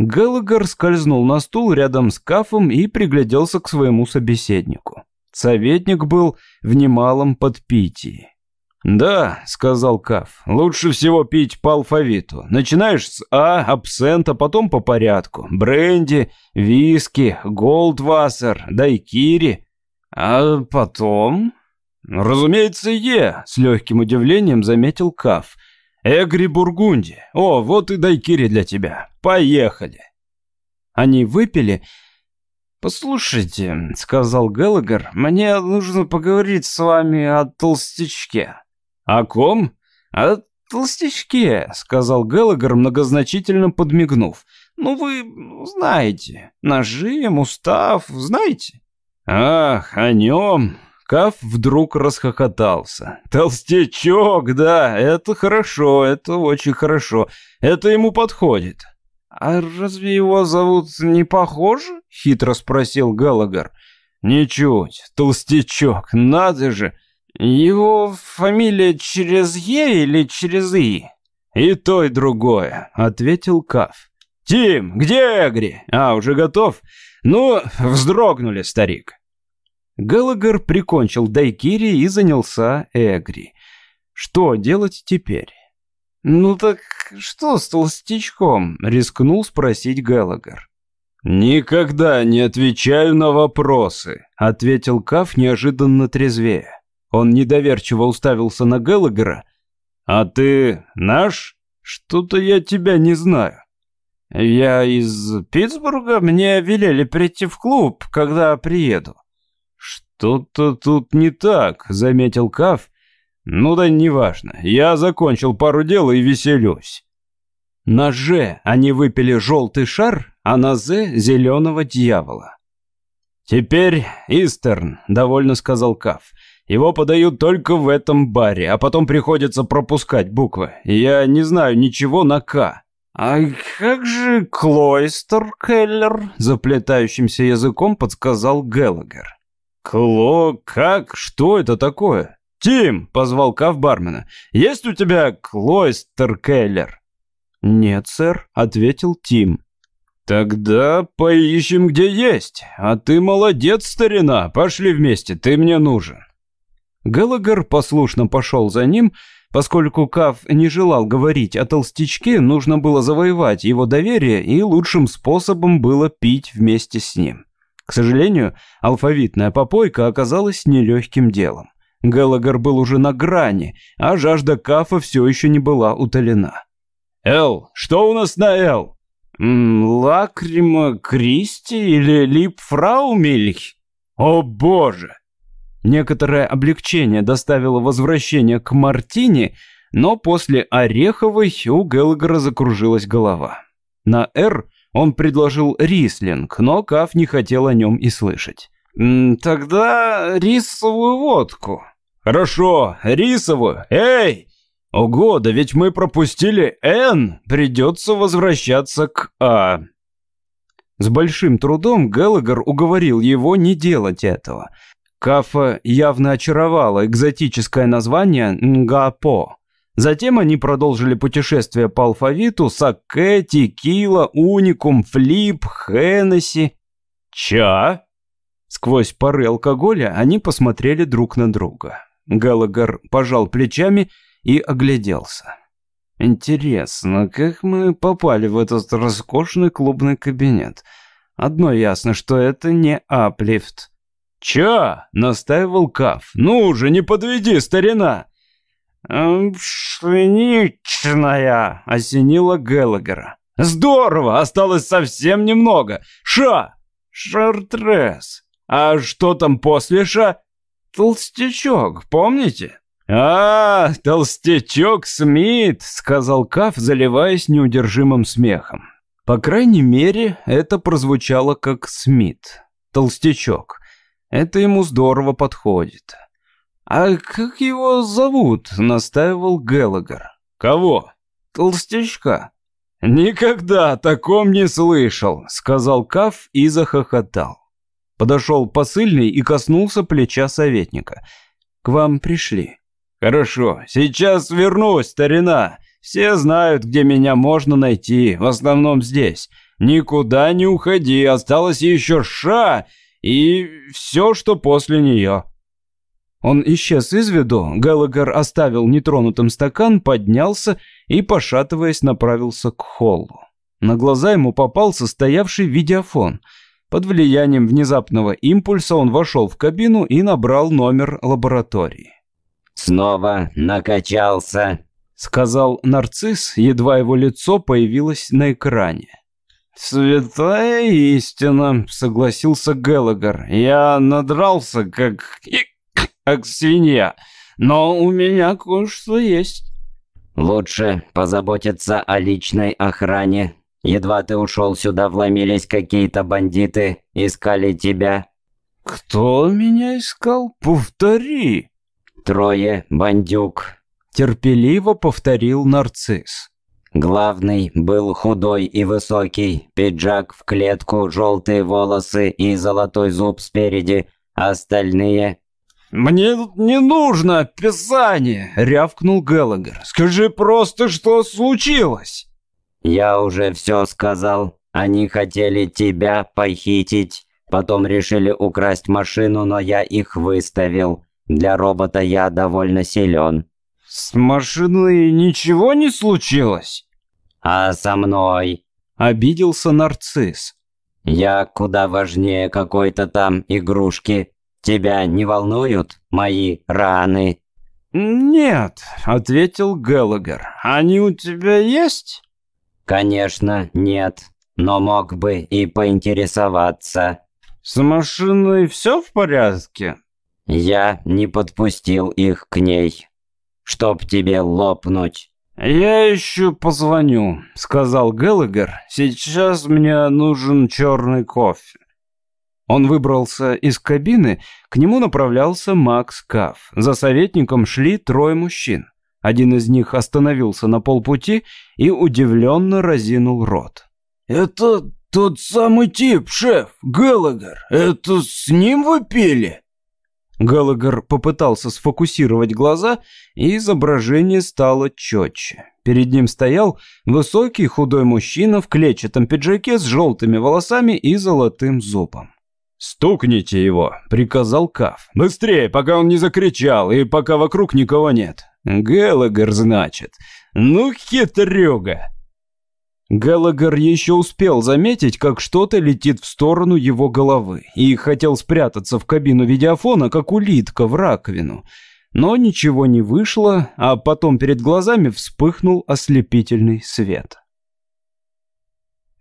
Геллагер скользнул на стул рядом с Кафом и пригляделся к своему собеседнику. Советник был в немалом подпитии. «Да», — сказал Каф, — «лучше всего пить по алфавиту. Начинаешь с А, абсента, потом по порядку. Бренди, виски, голдвассер, дайкири. А потом...» «Разумеется, Е», — с легким удивлением заметил Каф. «Эгри Бургунди. О, вот и дайкири для тебя. Поехали». Они выпили... «Послушайте», — сказал Геллагер, — «мне нужно поговорить с вами о толстячке». «О ком?» «О толстячке», — сказал Геллагер, многозначительно подмигнув. «Ну, вы знаете. Нажим, устав, знаете?» «Ах, о нем!» Каф вдруг расхохотался. «Толстячок, да, это хорошо, это очень хорошо. Это ему подходит». «А разве его зовут не похоже?» — хитро спросил Геллагер. «Ничуть, толстячок, надо же!» «Его фамилия через Е или через И?» «И то, и другое», — ответил Каф. «Тим, где Эгри? А, уже готов? Ну, вздрогнули, старик». Геллагер прикончил Дайкири и занялся Эгри. Что делать теперь? «Ну так что с толстячком?» — рискнул спросить Геллагер. «Никогда не отвечаю на вопросы», — ответил Каф неожиданно трезвее. Он недоверчиво уставился на Геллагера. «А ты наш? Что-то я тебя не знаю». «Я из Питтсбурга. Мне велели прийти в клуб, когда приеду». «Что-то тут не так», — заметил Каф. «Ну да неважно. Я закончил пару дел и веселюсь». На «Ж» они выпили желтый шар, а на «З» — зеленого дьявола. «Теперь Истерн», — довольно сказал Каф. Его подают только в этом баре, а потом приходится пропускать буквы. Я не знаю ничего на «К». «А как же Клойстер Келлер?» – заплетающимся языком подсказал Геллагер. «Кло... как? Что это такое?» «Тим!» – позвал Кав бармена. «Есть у тебя Клойстер Келлер?» «Нет, сэр», – ответил Тим. «Тогда поищем, где есть. А ты молодец, старина. Пошли вместе, ты мне нужен». Геллагер послушно пошел за ним. Поскольку Кав не желал говорить о толстячке, нужно было завоевать его доверие, и лучшим способом было пить вместе с ним. К сожалению, алфавитная попойка оказалась нелегким делом. Геллагер был уже на грани, а жажда Кафа все еще не была утолена. «Эл, что у нас на Эл?» «Лакрима Кристи или Липфраумильх?» «О боже!» Некоторое облегчение доставило возвращение к Мартине, но после Ореховой у Геллагера закружилась голова. На «Р» он предложил рислинг, но Каф не хотел о нем и слышать. «Тогда рисовую водку». «Хорошо, рисовую. Эй! Ого, да ведь мы пропустили «Н». Придется возвращаться к «А». С большим трудом Геллагер уговорил его не делать этого – Кафа явно очаровало экзотическое название Нгапо. Затем они продолжили путешествие по алфавиту Саке, Текила, Уникум, Флип, Хеннесси. Ча? Сквозь пары алкоголя они посмотрели друг на друга. Галагар пожал плечами и огляделся. Интересно, как мы попали в этот роскошный клубный кабинет? Одно ясно, что это не аплифт. «Чё?» — настаивал Каф. «Ну же, не подведи, старина!» «Пшеничная!» — осенила Геллагера. «Здорово! Осталось совсем немного! Ша!» «Шартрес!» «А что там после ша?» «Толстячок, помните?» «А, толстячок Смит!» — сказал Каф, заливаясь неудержимым смехом. По крайней мере, это прозвучало как Смит. Толстячок. Это ему здорово подходит. «А как его зовут?» — настаивал Геллагер. «Кого?» «Толстячка». «Никогда о таком не слышал», — сказал Каф и захохотал. Подошел посыльный и коснулся плеча советника. «К вам пришли». «Хорошо, сейчас вернусь, старина. Все знают, где меня можно найти, в основном здесь. Никуда не уходи, осталось еще ша и все, что после нее». Он исчез из виду, Галагар оставил нетронутым стакан, поднялся и, пошатываясь, направился к холлу. На глаза ему попал состоявший видеофон. Под влиянием внезапного импульса он вошел в кабину и набрал номер лаборатории. «Снова накачался», — сказал нарцисс, едва его лицо появилось на экране. «Святая истина», — согласился Геллагер. «Я надрался, как как свинья. Но у меня кое-что есть. Лучше позаботиться о личной охране. Едва ты ушел сюда, вломились какие-то бандиты, искали тебя. Кто меня искал? Повтори. Трое бандюк. Терпеливо повторил нарцисс. Главный был худой и высокий, пиджак в клетку, желтые волосы и золотой зуб спереди. Остальные «Мне не нужно описание!» — рявкнул Геллагер. «Скажи просто, что случилось!» «Я уже все сказал. Они хотели тебя похитить. Потом решили украсть машину, но я их выставил. Для робота я довольно силен». «С машиной ничего не случилось?» «А со мной?» — обиделся нарцисс. «Я куда важнее какой-то там игрушки. Тебя не волнуют мои раны?» «Нет», — ответил Геллагер. «Они у тебя есть?» «Конечно, нет. Но мог бы и поинтересоваться». «С машиной все в порядке?» «Я не подпустил их к ней. Чтоб тебе лопнуть». «Я еще позвоню», — сказал Геллагер. «Сейчас мне нужен черный кофе». Он выбрался из кабины, к нему направлялся Макс Каф. За советником шли трое мужчин. Один из них остановился на полпути и удивленно разинул рот. «Это тот самый тип, шеф, Геллагер. Это с ним вы пили?» Геллагер попытался сфокусировать глаза, и изображение стало четче. Перед ним стоял высокий худой мужчина в клетчатом пиджаке с желтыми волосами и золотым зубом. «Стукните его», — приказал Каф. «Быстрее, пока он не закричал и пока вокруг никого нет». «Геллагер, значит. Ну, хитрюга». Геллагер еще успел заметить, как что-то летит в сторону его головы, и хотел спрятаться в кабину видеофона, как улитка в раковину. Но ничего не вышло, а потом перед глазами вспыхнул ослепительный свет.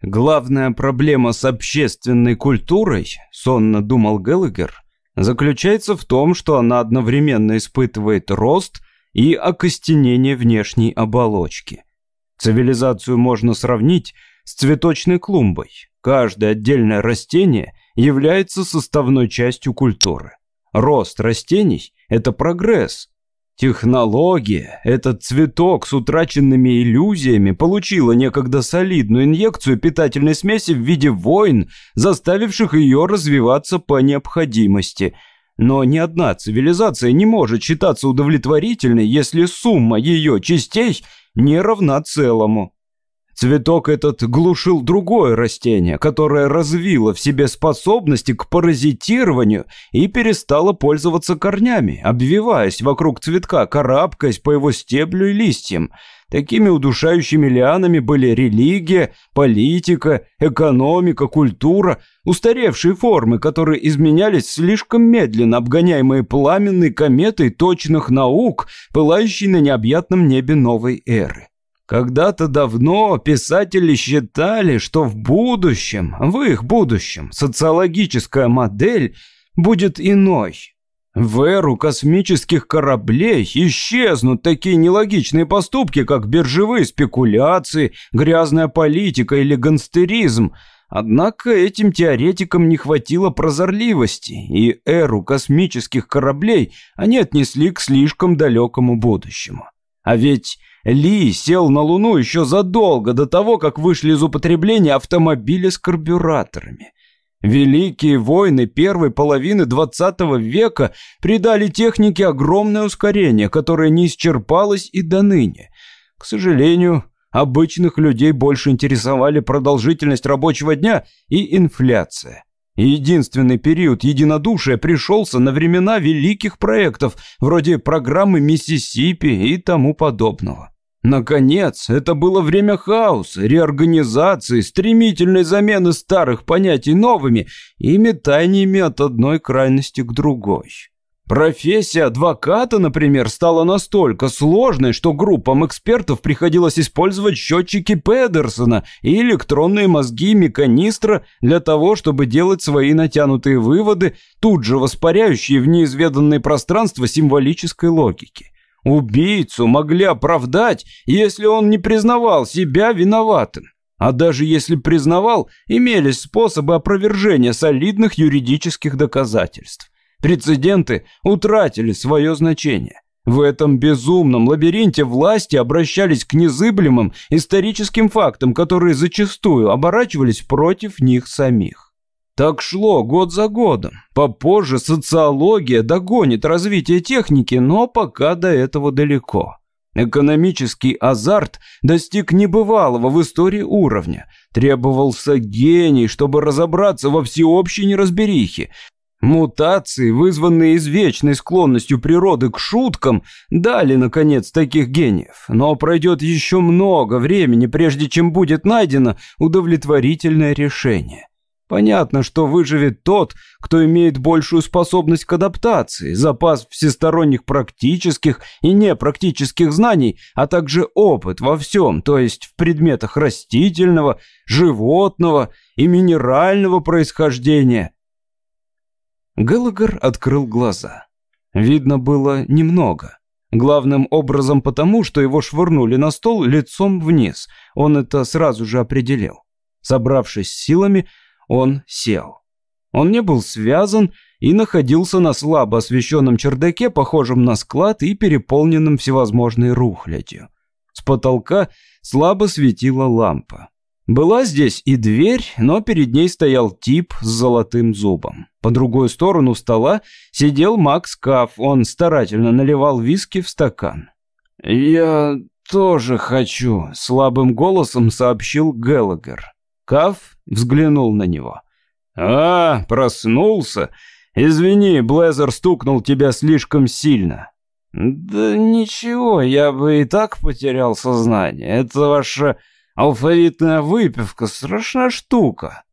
Главная проблема с общественной культурой, сонно думал Геллагер, заключается в том, что она одновременно испытывает рост и окостенение внешней оболочки. Цивилизацию можно сравнить с цветочной клумбой. Каждое отдельное растение является составной частью культуры. Рост растений – это прогресс, Технология, этот цветок с утраченными иллюзиями, получила некогда солидную инъекцию питательной смеси в виде войн, заставивших ее развиваться по необходимости. Но ни одна цивилизация не может считаться удовлетворительной, если сумма ее частей не равна целому. Цветок этот глушил другое растение, которое развило в себе способности к паразитированию и перестало пользоваться корнями, обвиваясь вокруг цветка, карабкаясь по его стеблю и листьям. Такими удушающими лианами были религия, политика, экономика, культура, устаревшие формы, которые изменялись слишком медленно, обгоняемые пламенной кометой точных наук, пылающей на необъятном небе новой эры. Когда-то давно писатели считали, что в будущем, в их будущем, социологическая модель будет иной. В эру космических кораблей исчезнут такие нелогичные поступки, как биржевые спекуляции, грязная политика или гангстеризм. Однако этим теоретикам не хватило прозорливости, и эру космических кораблей они отнесли к слишком далекому будущему. А ведь ли сел на Луну еще задолго до того, как вышли из употребления автомобили с карбюраторами. Великие войны первой половины 20 века придали технике огромное ускорение, которое не исчерпалось и до ныне. К сожалению, обычных людей больше интересовали продолжительность рабочего дня и инфляция. Единственный период единодушия пришелся на времена великих проектов, вроде программы «Миссисипи» и тому подобного. Наконец, это было время хаоса, реорганизации, стремительной замены старых понятий новыми и метаниями от одной крайности к другой. Профессия адвоката, например, стала настолько сложной, что группам экспертов приходилось использовать счетчики Педерсона и электронные мозги механистра для того, чтобы делать свои натянутые выводы, тут же воспаряющие в неизведанное пространство символической логики. Убийцу могли оправдать, если он не признавал себя виноватым. А даже если признавал, имелись способы опровержения солидных юридических доказательств. Прецеденты утратили свое значение. В этом безумном лабиринте власти обращались к незыблемым историческим фактам, которые зачастую оборачивались против них самих. Так шло год за годом. Попозже социология догонит развитие техники, но пока до этого далеко. Экономический азарт достиг небывалого в истории уровня. Требовался гений, чтобы разобраться во всеобщей неразберихе. Мутации, вызванные извечной склонностью природы к шуткам, дали, наконец, таких гениев. Но пройдет еще много времени, прежде чем будет найдено удовлетворительное решение. Понятно, что выживет тот, кто имеет большую способность к адаптации, запас всесторонних практических и непрактических знаний, а также опыт во всем, то есть в предметах растительного, животного и минерального происхождения – Геллагер открыл глаза. Видно было немного. Главным образом потому, что его швырнули на стол лицом вниз. Он это сразу же определил. Собравшись силами, он сел. Он не был связан и находился на слабо освещенном чердаке, похожем на склад и переполненном всевозможной рухлядью. С потолка слабо светила лампа. Была здесь и дверь, но перед ней стоял тип с золотым зубом. По другую сторону стола сидел Макс Каф, он старательно наливал виски в стакан. «Я тоже хочу», — слабым голосом сообщил Геллагер. Каф взглянул на него. «А, проснулся? Извини, Блезер стукнул тебя слишком сильно». «Да ничего, я бы и так потерял сознание. Это ваша Алфавитная выпивка — страшная штука».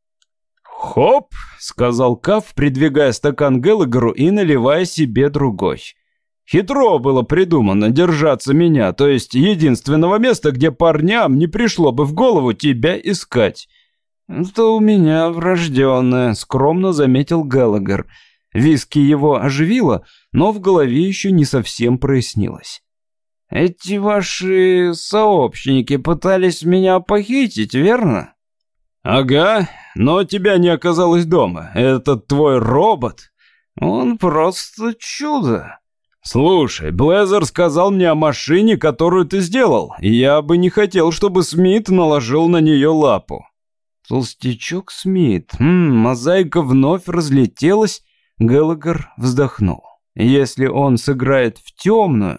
«Хоп!» — сказал Каф, придвигая стакан Геллагеру и наливая себе другой. «Хитро было придумано держаться меня, то есть единственного места, где парням не пришло бы в голову тебя искать». «Это у меня врожденное», — скромно заметил Геллагер. Виски его оживило, но в голове еще не совсем прояснилось. Эти ваши сообщники пытались меня похитить, верно? Ага, но тебя не оказалось дома. Этот твой робот, он просто чудо. Слушай, Блезер сказал мне о машине, которую ты сделал, я бы не хотел, чтобы Смит наложил на нее лапу. Толстячок Смит. Хм, мозаика вновь разлетелась. Геллагер вздохнул. Если он сыграет в темную,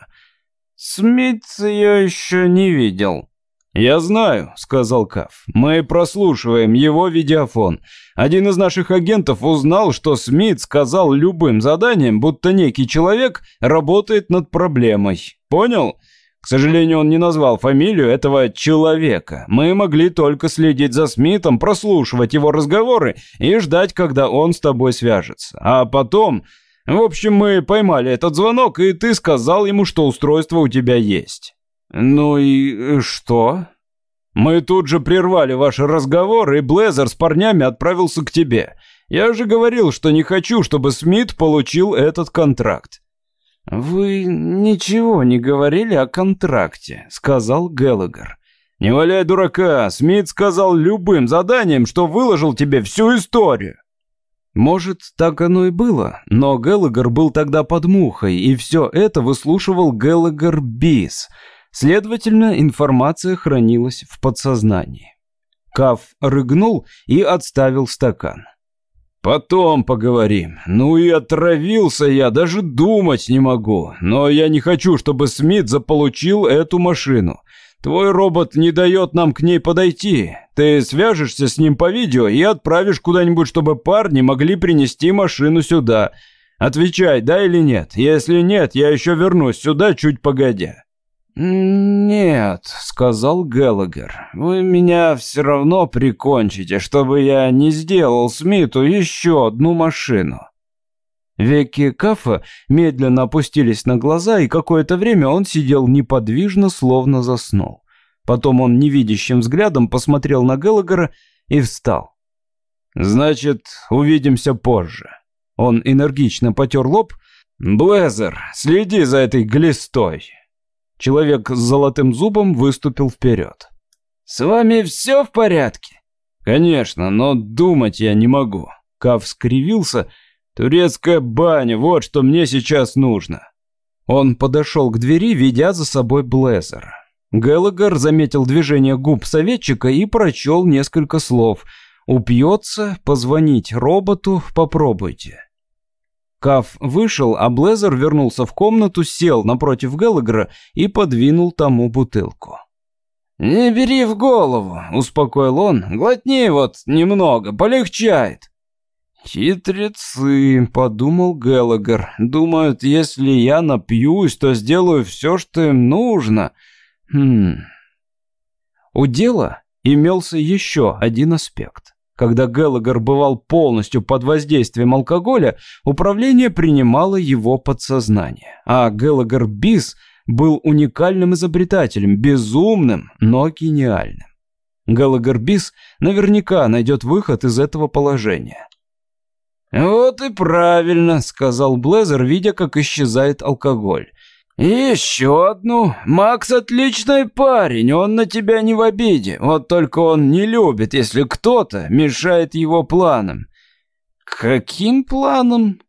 Смит я еще не видел. «Я знаю», — сказал Каф. «Мы прослушиваем его видеофон. Один из наших агентов узнал, что Смит сказал любым заданием, будто некий человек работает над проблемой. Понял? К сожалению, он не назвал фамилию этого человека. Мы могли только следить за Смитом, прослушивать его разговоры и ждать, когда он с тобой свяжется. А потом в общем, мы поймали этот звонок, и ты сказал ему, что устройство у тебя есть. Ну и что? Мы тут же прервали ваш разговор, и Блезер с парнями отправился к тебе. Я же говорил, что не хочу, чтобы Смит получил этот контракт. «Вы ничего не говорили о контракте», — сказал Геллагер. «Не валяй дурака, Смит сказал любым заданием, что выложил тебе всю историю». Может, так оно и было, но Геллагер был тогда под мухой, и все это выслушивал Геллагер Бис. Следовательно, информация хранилась в подсознании. Каф рыгнул и отставил стакан. «Потом поговорим. Ну и отравился я, даже думать не могу. Но я не хочу, чтобы Смит заполучил эту машину. Твой робот не дает нам к ней подойти. Ты свяжешься с ним по видео и отправишь куда-нибудь, чтобы парни могли принести машину сюда. Отвечай, да или нет. Если нет, я еще вернусь сюда чуть погодя». «Нет», — сказал Геллагер, — «вы меня все равно прикончите, чтобы я не сделал Смиту еще одну машину». Веки Кафа медленно опустились на глаза, и какое-то время он сидел неподвижно, словно заснул. Потом он невидящим взглядом посмотрел на Геллагера и встал. «Значит, увидимся позже». Он энергично потер лоб. «Блезер, следи за этой глистой». Человек с золотым зубом выступил вперед. «С вами все в порядке?» «Конечно, но думать я не могу». Кав скривился. «Турецкая баня, вот что мне сейчас нужно». Он подошел к двери, ведя за собой Блезер. Геллагер заметил движение губ советчика и прочел несколько слов. «Упьется, позвонить роботу, попробуйте». Каф вышел, а Блезер вернулся в комнату, сел напротив Геллагера и подвинул тому бутылку. «Не бери в голову», — успокоил он. «Глотни вот немного, полегчает». «Хитрецы», — подумал Геллагер. «Думают, если я напьюсь, то сделаю все, что им нужно». Хм... У дела имелся еще один аспект. Когда Геллагер бывал полностью под воздействием алкоголя, управление принимало его подсознание. А Геллагер Бис был уникальным изобретателем, безумным, но гениальным. Геллагер Бис наверняка найдет выход из этого положения. «Вот и правильно», — сказал Блезер, видя, как исчезает алкоголь. еще одну. Макс отличный парень, он на тебя не в обиде. Вот только он не любит, если кто-то мешает его планам». «Каким планам?»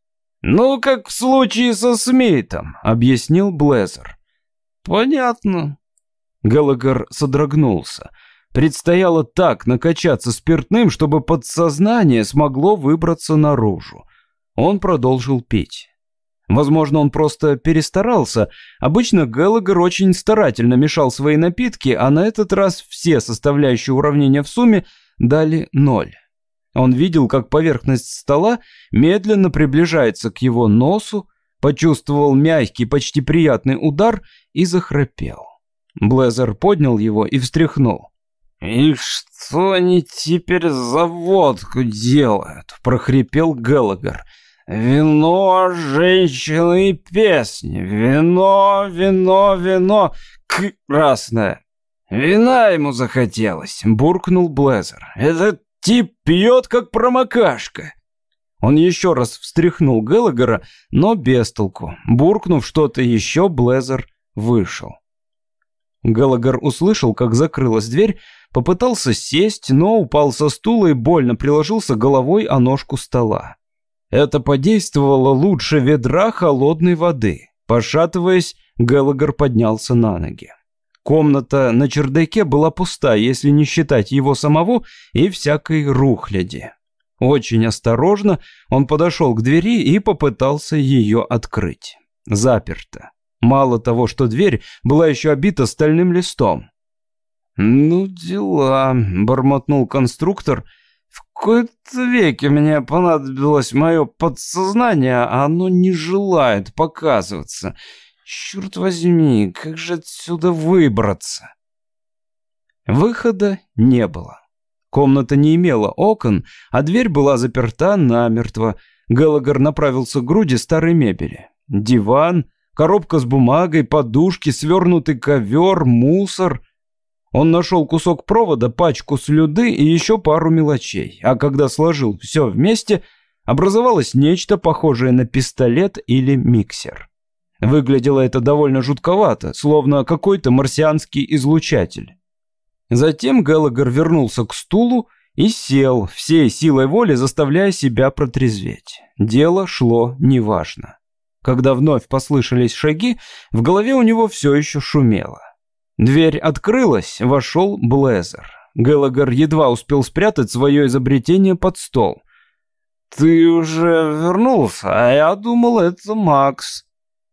«Ну, как в случае со Смитом», — объяснил Блезер. «Понятно». Галагар содрогнулся. Предстояло так накачаться спиртным, чтобы подсознание смогло выбраться наружу. Он продолжил пить. Возможно, он просто перестарался. Обычно Геллагер очень старательно мешал свои напитки, а на этот раз все составляющие уравнения в сумме дали ноль. Он видел, как поверхность стола медленно приближается к его носу, почувствовал мягкий, почти приятный удар и захрапел. Блезер поднял его и встряхнул. «И что они теперь за водку делают?» — прохрипел Геллагер. «Вино, женщины и песни. Вино, вино, вино. Красное». «Вина ему захотелось», — буркнул Блезер. «Этот тип пьет, как промокашка». Он еще раз встряхнул Геллагера, но без толку. Буркнув что-то еще, Блезер вышел. Геллагер услышал, как закрылась дверь, попытался сесть, но упал со стула и больно приложился головой о ножку стола. Это подействовало лучше ведра холодной воды. Пошатываясь, Геллагер поднялся на ноги. Комната на чердаке была пуста, если не считать его самого и всякой рухляди. Очень осторожно он подошел к двери и попытался ее открыть. Заперто. Мало того, что дверь была еще обита стальным листом. «Ну, дела», — бормотнул конструктор. «В какой-то веке мне понадобилось мое подсознание, а оно не желает показываться. Черт возьми, как же отсюда выбраться?» Выхода не было. Комната не имела окон, а дверь была заперта намертво. Геллагер направился к груди старой мебели. Диван, коробка с бумагой, подушки, свернутый ковер, мусор. Он нашел кусок провода, пачку слюды и еще пару мелочей. А когда сложил все вместе, образовалось нечто похожее на пистолет или миксер. Выглядело это довольно жутковато, словно какой-то марсианский излучатель. Затем Геллагер вернулся к стулу и сел, всей силой воли заставляя себя протрезветь. Дело шло неважно. Когда вновь послышались шаги, в голове у него все еще шумело. Дверь открылась, вошел Блезер. Геллагер едва успел спрятать свое изобретение под стол. «Ты уже вернулся, а я думал, это Макс».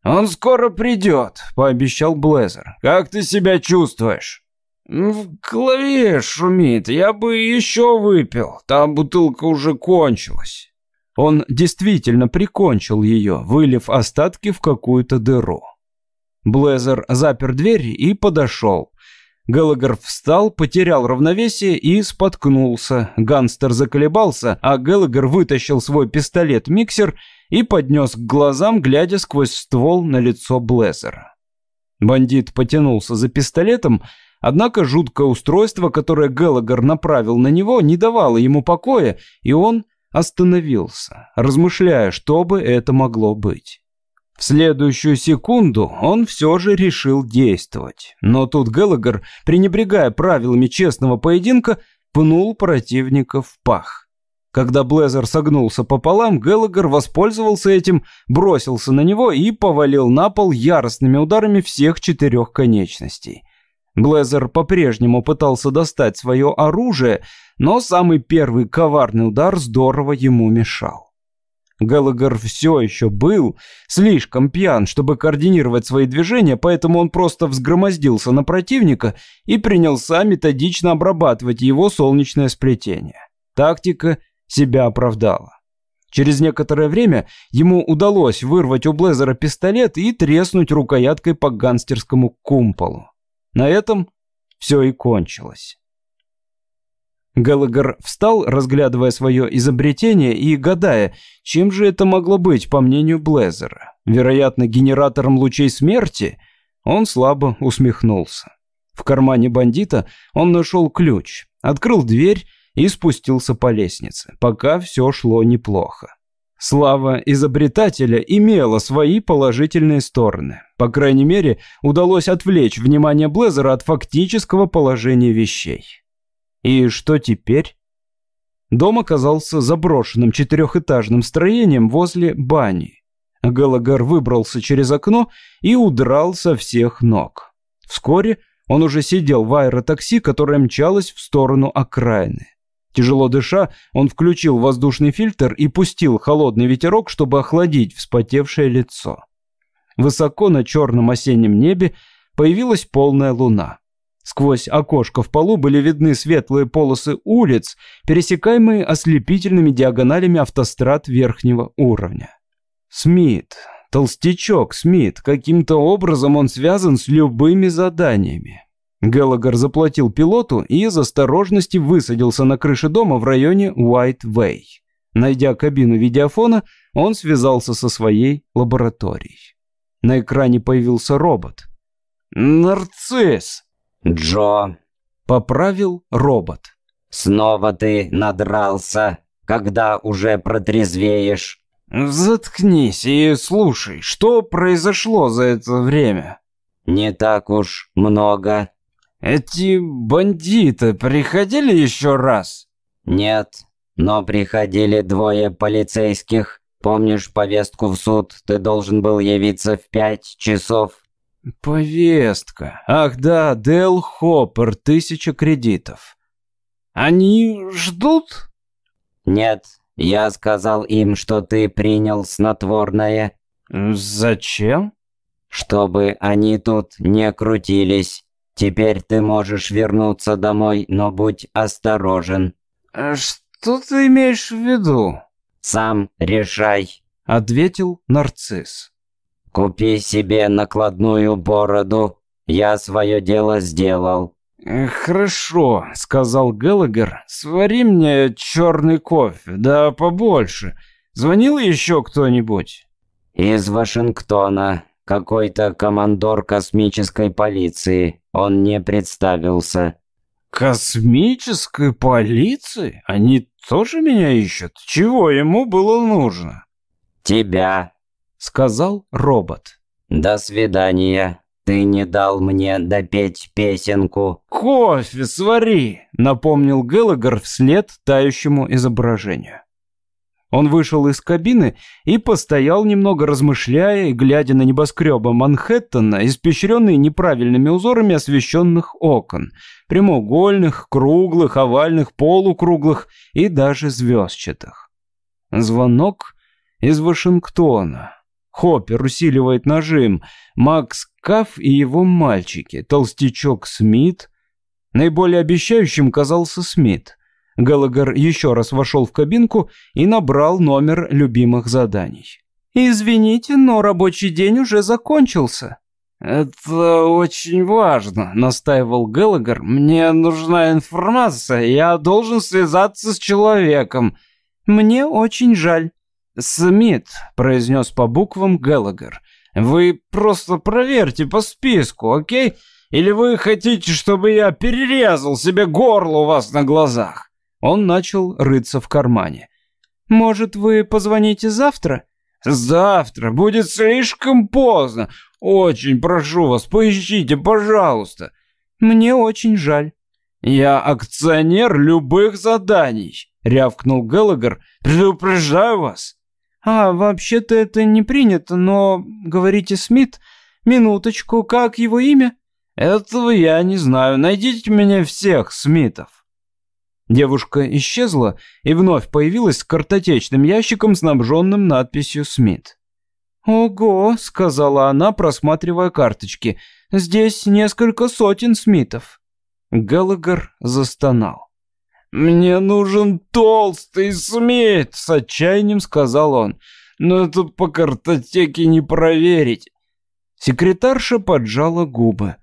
«Он скоро придет», — пообещал Блезер. «Как ты себя чувствуешь?» В голове шумит, я бы еще выпил, там бутылка уже кончилась. Он действительно прикончил ее, вылив остатки в какую-то дыру. Блезер запер дверь и подошел. Геллагер встал, потерял равновесие и споткнулся. Ганстер заколебался, а Геллагер вытащил свой пистолет-миксер и поднес к глазам, глядя сквозь ствол на лицо Блезера. Бандит потянулся за пистолетом, Однако жуткое устройство, которое Геллагер направил на него, не давало ему покоя, и он остановился, размышляя, что бы это могло быть. В следующую секунду он все же решил действовать. Но тут Геллагер, пренебрегая правилами честного поединка, пнул противника в пах. Когда Блезер согнулся пополам, Геллагер воспользовался этим, бросился на него и повалил на пол яростными ударами всех четырех конечностей. Блезер по-прежнему пытался достать свое оружие, но самый первый коварный удар здорово ему мешал. Геллагер все еще был слишком пьян, чтобы координировать свои движения, поэтому он просто взгромоздился на противника и принялся методично обрабатывать его солнечное сплетение. Тактика себя оправдала. Через некоторое время ему удалось вырвать у Блезера пистолет и треснуть рукояткой по гангстерскому кумполу. На этом все и кончилось. Геллагер встал, разглядывая свое изобретение и гадая, чем же это могло быть, по мнению Блезера. Вероятно, генератором лучей смерти? Он слабо усмехнулся. В кармане бандита он нашел ключ, открыл дверь и спустился по лестнице, пока все шло неплохо. Слава изобретателя имела свои положительные стороны. По крайней мере, удалось отвлечь внимание Блезера от фактического положения вещей. И что теперь? Дом оказался заброшенным четырехэтажным строением возле бани. Галагар выбрался через окно и удрал со всех ног. Вскоре он уже сидел в аэротакси, которое мчалось в сторону окраины. Тяжело дыша, он включил воздушный фильтр и пустил холодный ветерок, чтобы охладить вспотевшее лицо. Высоко на черном осеннем небе появилась полная луна. Сквозь окошко в полу были видны светлые полосы улиц, пересекаемые ослепительными диагоналями автострад верхнего уровня. Смит, толстячок Смит, каким-то образом он связан с любыми заданиями. Геллагер заплатил пилоту и из осторожности высадился на крыше дома в районе Уайт-Вэй. Найдя кабину видеофона, он связался со своей лабораторией. На экране появился робот. «Нарцисс!» «Джо!» — поправил робот. «Снова ты надрался, когда уже протрезвеешь?» «Заткнись и слушай, что произошло за это время?» «Не так уж много», «Эти бандиты приходили еще раз?» «Нет, но приходили двое полицейских. Помнишь повестку в суд? Ты должен был явиться в пять часов». «Повестка. Ах да, Дэл Хоппер, тысяча кредитов. Они ждут?» «Нет, я сказал им, что ты принял снотворное». «Зачем?» «Чтобы они тут не крутились. Теперь ты можешь вернуться домой, но будь осторожен. А что ты имеешь в виду? Сам решай, ответил нарцисс. Купи себе накладную бороду. Я свое дело сделал. Э, «Хорошо», — сказал Геллагер. «Свари мне черный кофе, да побольше. Звонил еще кто-нибудь?» «Из Вашингтона. Какой-то командор космической полиции. Он не представился. Космической полиции? Они тоже меня ищут? Чего ему было нужно? Тебя, сказал робот. До свидания. Ты не дал мне допеть песенку. Кофе свари, напомнил Геллагер вслед тающему изображению. Он вышел из кабины и постоял немного размышляя и глядя на небоскребы Манхэттена, испещренные неправильными узорами освещенных окон, прямоугольных, круглых, овальных, полукруглых и даже звездчатых. Звонок из Вашингтона. Хоппер усиливает нажим. Макс Каф и его мальчики, толстячок Смит. Наиболее обещающим казался Смит. Галагер еще раз вошел в кабинку и набрал номер любимых заданий. «Извините, но рабочий день уже закончился». «Это очень важно», — настаивал Геллагер. «Мне нужна информация, я должен связаться с человеком». «Мне очень жаль». «Смит», — произнес по буквам Геллагер. «Вы просто проверьте по списку, окей? Или вы хотите, чтобы я перерезал себе горло у вас на глазах?» Он начал рыться в кармане. «Может, вы позвоните завтра?» «Завтра будет слишком поздно. Очень прошу вас, поищите, пожалуйста». «Мне очень жаль». «Я акционер любых заданий», — рявкнул Геллагер. «Предупреждаю вас». «А, вообще-то это не принято, но, говорите, Смит, минуточку, как его имя?» «Этого я не знаю. Найдите мне всех Смитов». Девушка исчезла и вновь появилась с картотечным ящиком, снабженным надписью «Смит». «Ого», — сказала она, просматривая карточки, — «здесь несколько сотен Смитов». Галагер застонал. «Мне нужен толстый Смит», — с отчаянием сказал он. «Но это по картотеке не проверить». Секретарша поджала губы.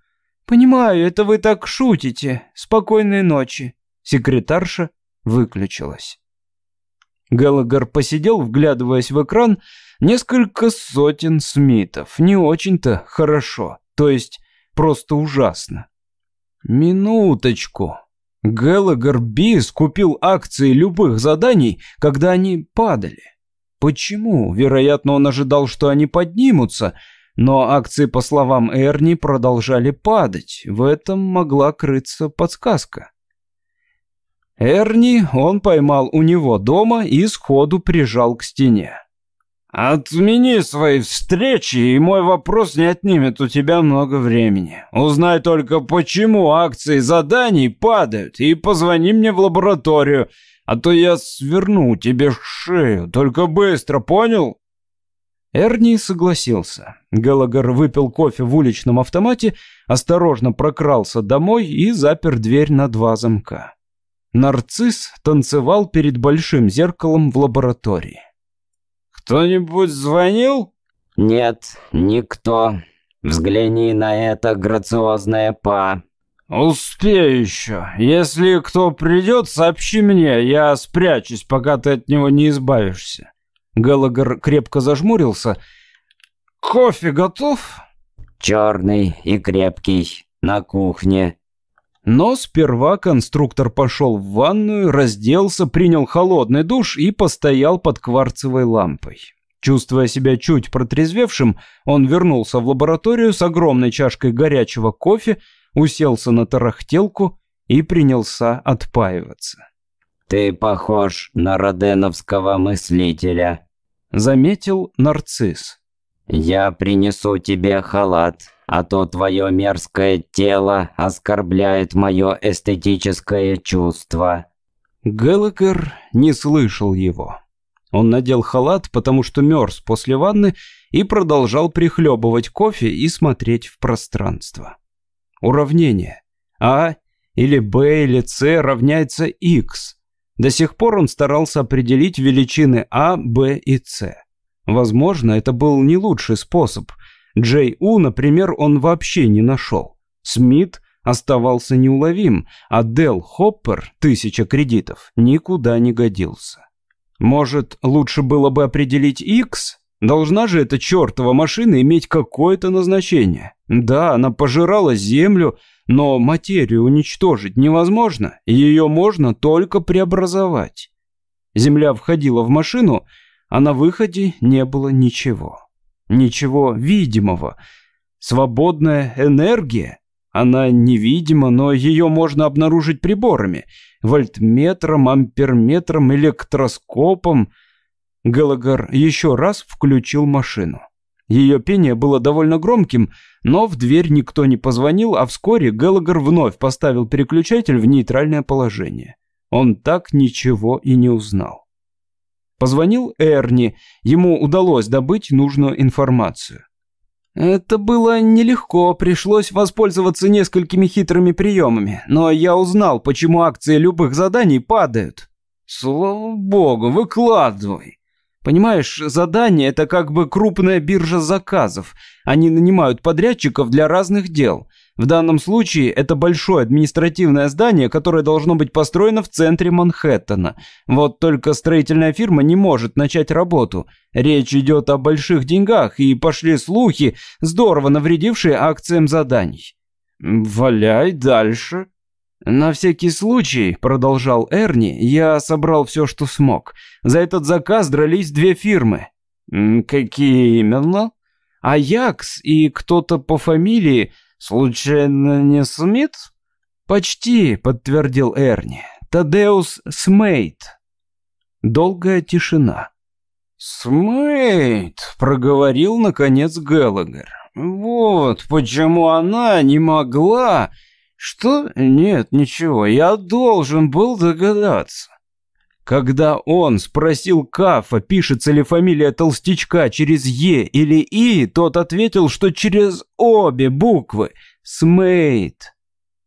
«Понимаю, это вы так шутите. Спокойной ночи». Секретарша выключилась. Галагер посидел, вглядываясь в экран, несколько сотен Смитов. Не очень-то хорошо, то есть просто ужасно. Минуточку. Галагер Бис купил акции любых заданий, когда они падали. Почему? Вероятно, он ожидал, что они поднимутся, но акции, по словам Эрни, продолжали падать. В этом могла крыться подсказка. Эрни он поймал у него дома и сходу прижал к стене. «Отмени свои встречи, и мой вопрос не отнимет у тебя много времени. Узнай только, почему акции заданий падают, и позвони мне в лабораторию, а то я сверну тебе шею, только быстро, понял?» Эрни согласился. Галагар выпил кофе в уличном автомате, осторожно прокрался домой и запер дверь на два замка. Нарцисс танцевал перед большим зеркалом в лаборатории. «Кто-нибудь звонил?» «Нет, никто. Взгляни на это грациозное па». «Успею еще. Если кто придет, сообщи мне, я спрячусь, пока ты от него не избавишься». Галагар крепко зажмурился. «Кофе готов?» «Черный и крепкий, на кухне». Но сперва конструктор пошел в ванную, разделся, принял холодный душ и постоял под кварцевой лампой. Чувствуя себя чуть протрезвевшим, он вернулся в лабораторию с огромной чашкой горячего кофе, уселся на тарахтелку и принялся отпаиваться. «Ты похож на роденовского мыслителя», — заметил нарцисс. «Я принесу тебе халат, а то твое мерзкое тело оскорбляет мое эстетическое чувство». Геллагер не слышал его. Он надел халат, потому что мерз после ванны, и продолжал прихлебывать кофе и смотреть в пространство. Уравнение. А или Б или С равняется X. До сих пор он старался определить величины А, Б и С. Возможно, это был не лучший способ – Джей У, например, он вообще не нашел. Смит оставался неуловим, а Дел Хоппер, тысяча кредитов, никуда не годился. Может, лучше было бы определить X? Должна же эта чертова машина иметь какое-то назначение. Да, она пожирала землю, но материю уничтожить невозможно, ее можно только преобразовать. Земля входила в машину, а на выходе не было ничего. Ничего видимого. Свободная энергия. Она невидима, но ее можно обнаружить приборами. Вольтметром, амперметром, электроскопом. Галагар еще раз включил машину. Ее пение было довольно громким, но в дверь никто не позвонил, а вскоре Галагар вновь поставил переключатель в нейтральное положение. Он так ничего и не узнал. Позвонил Эрни, ему удалось добыть нужную информацию. Это было нелегко, пришлось воспользоваться несколькими хитрыми приемами, но я узнал, почему акции любых заданий падают. Слава богу, выкладывай. Понимаешь, задание – это как бы крупная биржа заказов. Они нанимают подрядчиков для разных дел. В данном случае это большое административное здание, которое должно быть построено в центре Манхэттена. Вот только строительная фирма не может начать работу. Речь идет о больших деньгах, и пошли слухи, здорово навредившие акциям заданий. «Валяй дальше», «На всякий случай», — продолжал Эрни, — «я собрал все, что смог. За этот заказ дрались две фирмы». «Какие именно?» «Аякс и кто-то по фамилии, случайно не Смит?» «Почти», — подтвердил Эрни. «Тадеус Смейт». Долгая тишина. «Смейт», — проговорил, наконец, Геллагер. «Вот почему она не могла...» «Что? Нет, ничего, я должен был догадаться». Когда он спросил Кафа, пишется ли фамилия толстячка через «Е» или «И», тот ответил, что через обе буквы «Смейт».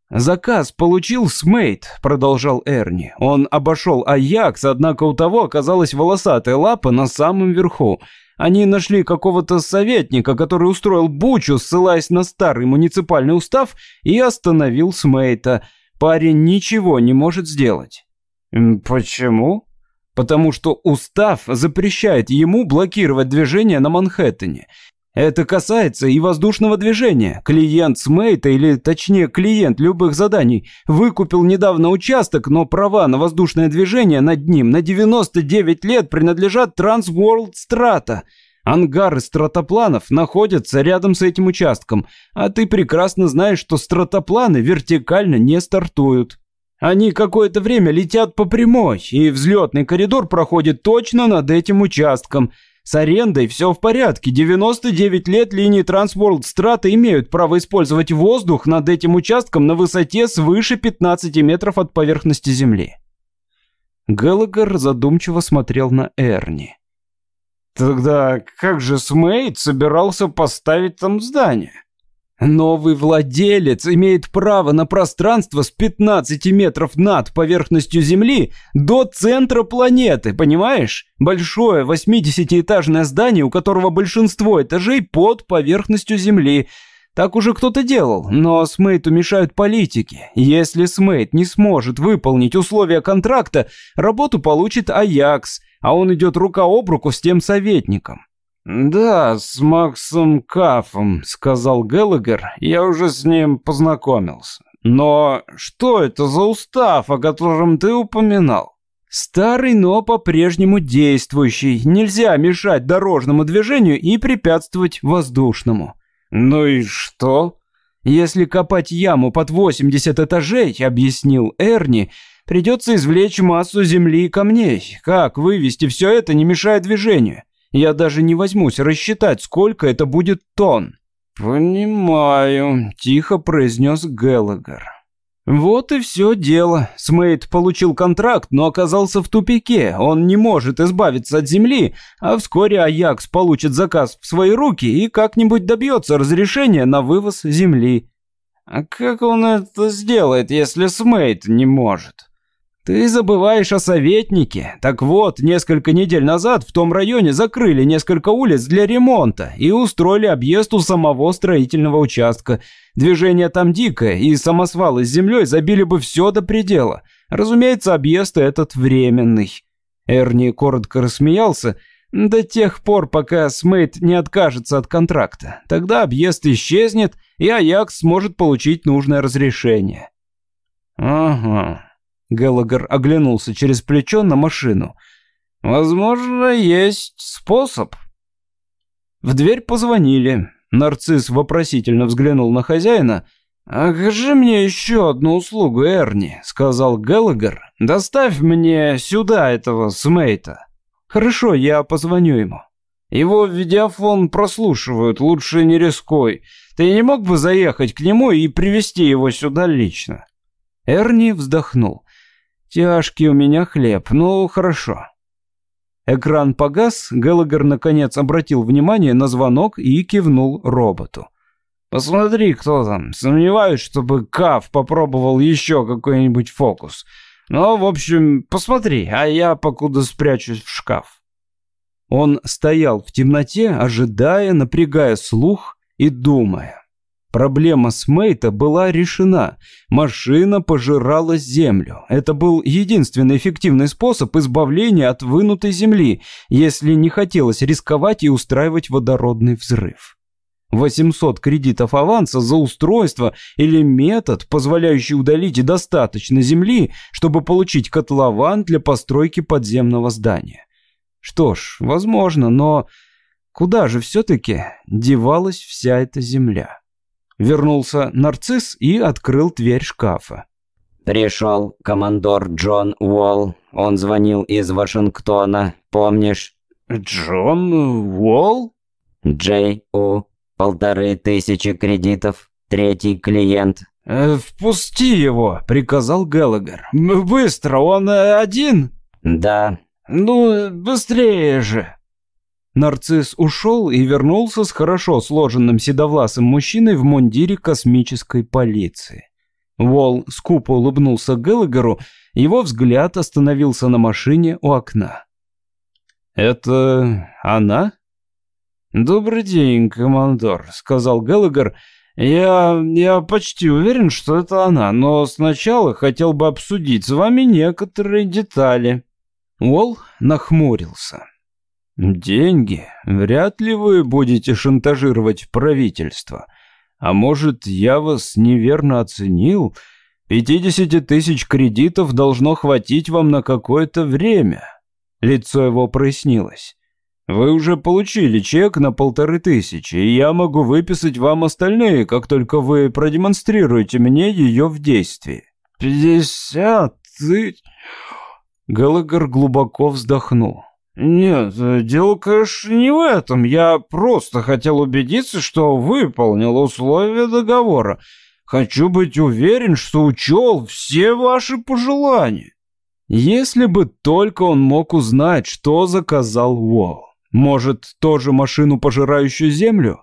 «Заказ получил Смейт», — продолжал Эрни. Он обошел Аякс, однако у того оказалась волосатая лапа на самом верху. Они нашли какого-то советника, который устроил бучу, ссылаясь на старый муниципальный устав, и остановил Смейта. Парень ничего не может сделать. Почему? Потому что устав запрещает ему блокировать движение на Манхэттене. Это касается и воздушного движения. Клиент Смейта, или точнее клиент любых заданий, выкупил недавно участок, но права на воздушное движение над ним на 99 лет принадлежат Transworld Strata. Ангары стратопланов находятся рядом с этим участком, а ты прекрасно знаешь, что стратопланы вертикально не стартуют. Они какое-то время летят по прямой, и взлетный коридор проходит точно над этим участком – с арендой все в порядке. 99 лет линии Transworld Strata имеют право использовать воздух над этим участком на высоте свыше 15 метров от поверхности Земли. Геллагер задумчиво смотрел на Эрни. «Тогда как же Смейт собирался поставить там здание?» Новый владелец имеет право на пространство с 15 метров над поверхностью Земли до центра планеты, понимаешь? Большое 80-этажное здание, у которого большинство этажей под поверхностью Земли. Так уже кто-то делал, но Смейту мешают политики. Если Смейт не сможет выполнить условия контракта, работу получит Аякс, а он идет рука об руку с тем советником. «Да, с Максом Кафом», — сказал Геллагер, — «я уже с ним познакомился. Но что это за устав, о котором ты упоминал?» «Старый, но по-прежнему действующий. Нельзя мешать дорожному движению и препятствовать воздушному». «Ну и что?» «Если копать яму под 80 этажей», — объяснил Эрни, — «придется извлечь массу земли и камней. Как вывести все это, не мешая движению?» Я даже не возьмусь рассчитать, сколько это будет тонн». «Понимаю», — тихо произнес Геллагер. Вот и все дело. Смейт получил контракт, но оказался в тупике. Он не может избавиться от земли, а вскоре Аякс получит заказ в свои руки и как-нибудь добьется разрешения на вывоз земли. А как он это сделает, если Смейт не может? «Ты забываешь о советнике. Так вот, несколько недель назад в том районе закрыли несколько улиц для ремонта и устроили объезд у самого строительного участка. Движение там дикое, и самосвалы с землей забили бы все до предела. Разумеется, объезд этот временный». Эрни коротко рассмеялся. «До тех пор, пока Смейт не откажется от контракта. Тогда объезд исчезнет, и Аякс сможет получить нужное разрешение». «Ага», Геллагер оглянулся через плечо на машину. «Возможно, есть способ». В дверь позвонили. Нарцисс вопросительно взглянул на хозяина. «Окажи мне еще одну услугу, Эрни», — сказал Геллагер. «Доставь мне сюда этого Смейта». «Хорошо, я позвоню ему». «Его видеофон прослушивают, лучше не рискуй. Ты не мог бы заехать к нему и привести его сюда лично?» Эрни вздохнул. Тяжкий у меня хлеб, ну хорошо. Экран погас, Геллагер наконец обратил внимание на звонок и кивнул роботу. «Посмотри, кто там. Сомневаюсь, чтобы Кав попробовал еще какой-нибудь фокус. Ну, в общем, посмотри, а я покуда спрячусь в шкаф». Он стоял в темноте, ожидая, напрягая слух и думая. Проблема Смейта была решена. Машина пожирала землю. Это был единственный эффективный способ избавления от вынутой земли, если не хотелось рисковать и устраивать водородный взрыв. 800 кредитов аванса за устройство или метод, позволяющий удалить достаточно земли, чтобы получить котлован для постройки подземного здания. Что ж, возможно, но куда же все-таки девалась вся эта земля? Вернулся нарцисс и открыл дверь шкафа. «Пришел командор Джон Уолл. Он звонил из Вашингтона, помнишь?» «Джон Уолл?» «Джей У. Полторы тысячи кредитов. Третий клиент». Э, «Впусти его», — приказал Геллагер. «Быстро, он э, один?» «Да». «Ну, быстрее же». Нарцисс ушел и вернулся с хорошо сложенным седовласым мужчиной в мундире космической полиции. Волл скупо улыбнулся Геллагеру, его взгляд остановился на машине у окна. «Это она?» «Добрый день, командор», — сказал Геллагер. «Я... я почти уверен, что это она, но сначала хотел бы обсудить с вами некоторые детали». Уолл нахмурился. «Деньги? Вряд ли вы будете шантажировать правительство. А может, я вас неверно оценил? 50 тысяч кредитов должно хватить вам на какое-то время». Лицо его прояснилось. «Вы уже получили чек на полторы тысячи, и я могу выписать вам остальные, как только вы продемонстрируете мне ее в действии». «Пятьдесят тысяч...» Галагар глубоко вздохнул. «Нет, дело, конечно, не в этом. Я просто хотел убедиться, что выполнил условия договора. Хочу быть уверен, что учел все ваши пожелания». Если бы только он мог узнать, что заказал Уолл. Может, тоже машину, пожирающую землю?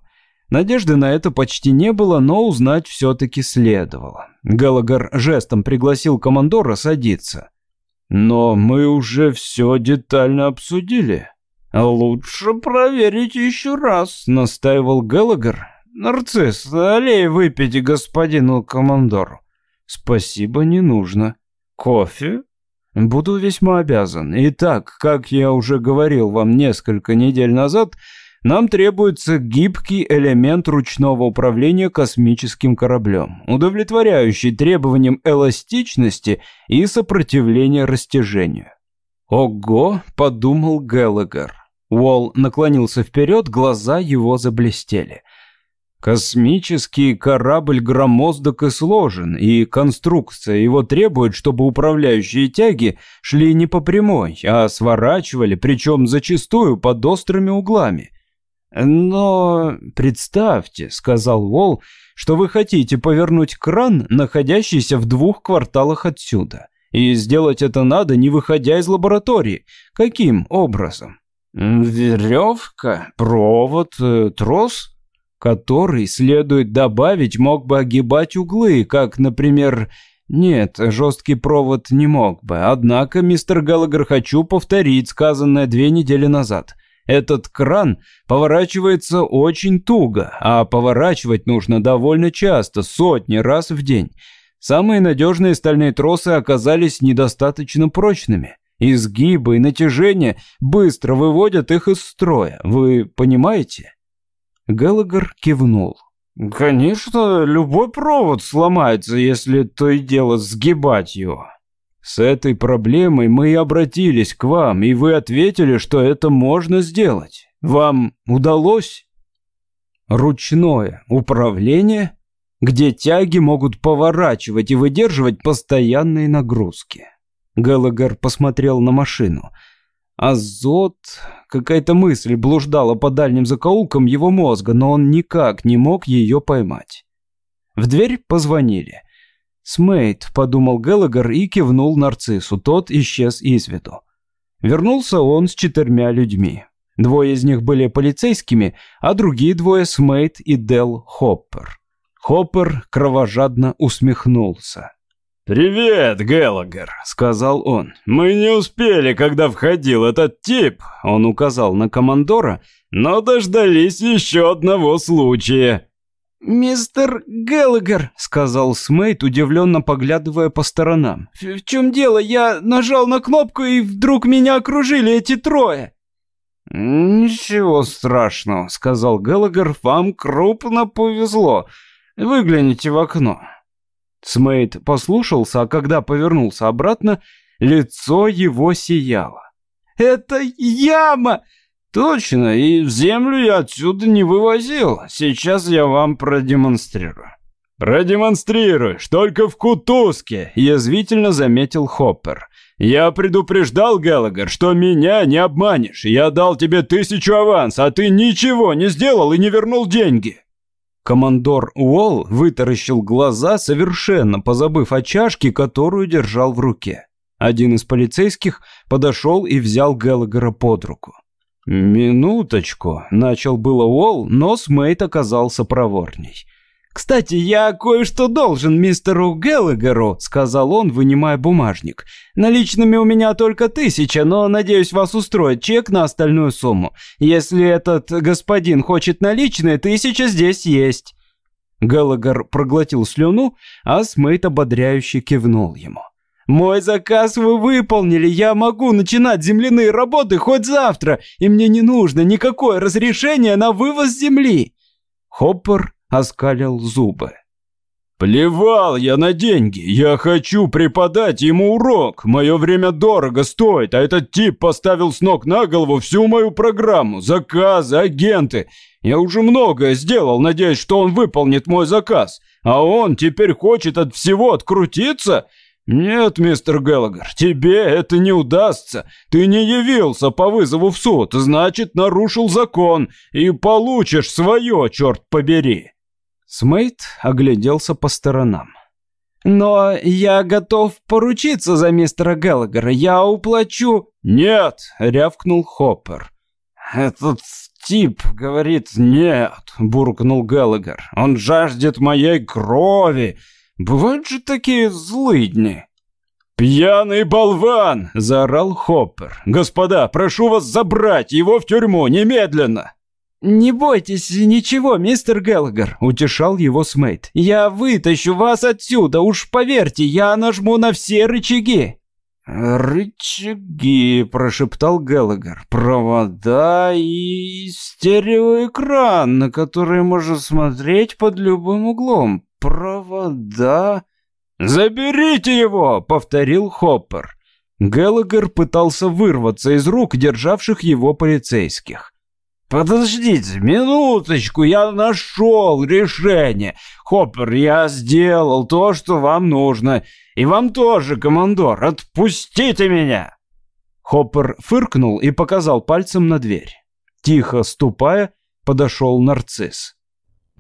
Надежды на это почти не было, но узнать все-таки следовало. Галагар жестом пригласил командора садиться. Но мы уже все детально обсудили. Лучше проверить еще раз, настаивал Геллагер. Нарцисс, налей выпить господину командору. Спасибо, не нужно. Кофе? Буду весьма обязан. Итак, как я уже говорил вам несколько недель назад, нам требуется гибкий элемент ручного управления космическим кораблем, удовлетворяющий требованиям эластичности и сопротивления растяжению. «Ого!» — подумал Геллагер. Уолл наклонился вперед, глаза его заблестели. Космический корабль громоздок и сложен, и конструкция его требует, чтобы управляющие тяги шли не по прямой, а сворачивали, причем зачастую под острыми углами. «Но представьте», — сказал Волл, — «что вы хотите повернуть кран, находящийся в двух кварталах отсюда. И сделать это надо, не выходя из лаборатории. Каким образом?» «Веревка, провод, э, трос?» который, следует добавить, мог бы огибать углы, как, например... Нет, жесткий провод не мог бы. Однако, мистер Галагер, хочу повторить сказанное две недели назад. Этот кран поворачивается очень туго, а поворачивать нужно довольно часто, сотни раз в день. Самые надежные стальные тросы оказались недостаточно прочными. Изгибы и натяжения быстро выводят их из строя. Вы понимаете? Галагер кивнул. «Конечно, любой провод сломается, если то и дело сгибать его. С этой проблемой мы и обратились к вам, и вы ответили, что это можно сделать. Вам удалось? Ручное управление, где тяги могут поворачивать и выдерживать постоянные нагрузки. Галагар посмотрел на машину. Азот... Какая-то мысль блуждала по дальним закоулкам его мозга, но он никак не мог ее поймать. В дверь позвонили. «Смейт», — подумал Геллагер и кивнул нарциссу, тот исчез из виду. Вернулся он с четырьмя людьми. Двое из них были полицейскими, а другие двое Смейт и Дел Хоппер. Хоппер кровожадно усмехнулся. «Привет, Геллагер», — сказал он. «Мы не успели, когда входил этот тип», — он указал на командора, «но дождались еще одного случая». «Мистер Геллагер», — сказал Смейт, удивленно поглядывая по сторонам. «В чем дело? Я нажал на кнопку, и вдруг меня окружили эти трое». «Ничего страшного», — сказал Геллагер, — «вам крупно повезло. Выгляните в окно». Смейт послушался, а когда повернулся обратно, лицо его сияло. «Это яма!» «Точно, и в землю я отсюда не вывозил. Сейчас я вам продемонстрирую». «Продемонстрируешь, только в кутузке», — язвительно заметил Хоппер. «Я предупреждал, Геллагер, что меня не обманешь. Я дал тебе тысячу аванс, а ты ничего не сделал и не вернул деньги». Командор Уолл вытаращил глаза, совершенно позабыв о чашке, которую держал в руке. Один из полицейских подошел и взял Геллагера под руку. «Минуточку», — начал было Уолл, но Смейт оказался проворней. «Кстати, я кое-что должен мистеру Геллагеру», — сказал он, вынимая бумажник. «Наличными у меня только тысяча, но, надеюсь, вас устроит чек на остальную сумму. Если этот господин хочет наличные, тысяча здесь есть». Геллагер проглотил слюну, а Смейт ободряюще кивнул ему. «Мой заказ вы выполнили, я могу начинать земляные работы хоть завтра, и мне не нужно никакое разрешение на вывоз земли». Хоппер оскалил зубы. «Плевал я на деньги, я хочу преподать ему урок. Мое время дорого стоит, а этот тип поставил с ног на голову всю мою программу, заказы, агенты. Я уже многое сделал, надеясь, что он выполнит мой заказ. А он теперь хочет от всего открутиться?» «Нет, мистер Геллагер, тебе это не удастся. Ты не явился по вызову в суд, значит, нарушил закон и получишь свое, черт побери!» Смейт огляделся по сторонам. «Но я готов поручиться за мистера Геллагера. Я уплачу...» «Нет!» — рявкнул Хоппер. «Этот тип говорит нет», — буркнул Геллагер. «Он жаждет моей крови. Бывают же такие злыдни». «Пьяный болван!» — заорал Хоппер. «Господа, прошу вас забрать его в тюрьму немедленно!» «Не бойтесь ничего, мистер Геллагер», — утешал его Смейт. «Я вытащу вас отсюда, уж поверьте, я нажму на все рычаги». «Рычаги», — прошептал Геллагер. «Провода и стереоэкран, на который можно смотреть под любым углом. Провода...» «Заберите его!» — повторил Хоппер. Геллагер пытался вырваться из рук державших его полицейских. «Подождите, минуточку, я нашел решение. Хоппер, я сделал то, что вам нужно. И вам тоже, командор, отпустите меня!» Хоппер фыркнул и показал пальцем на дверь. Тихо ступая, подошел нарцисс.